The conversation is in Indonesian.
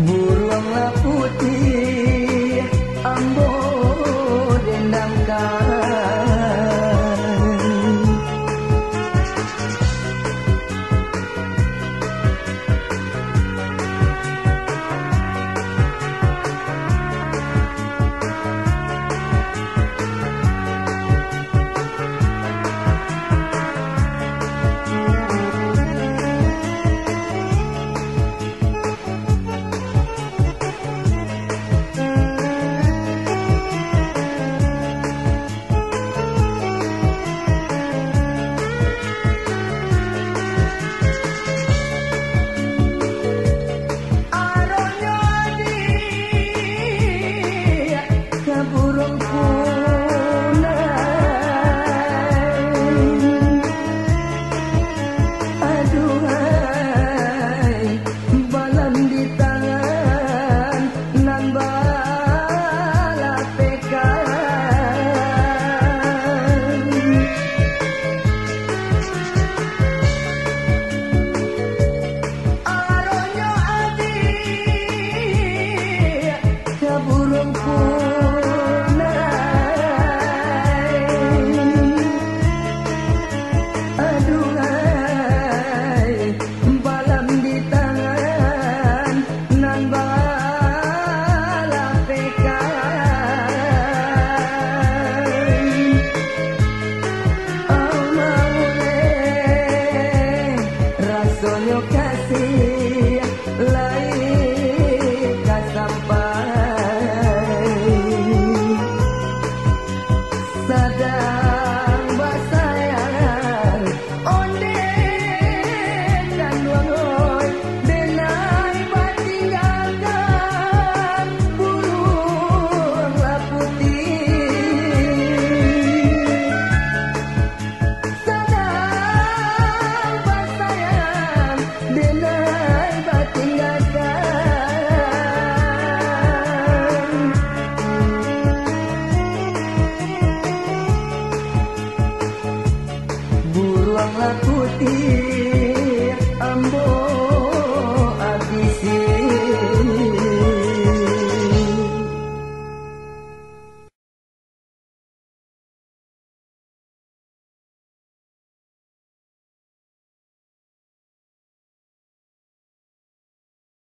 burunglah putih ambon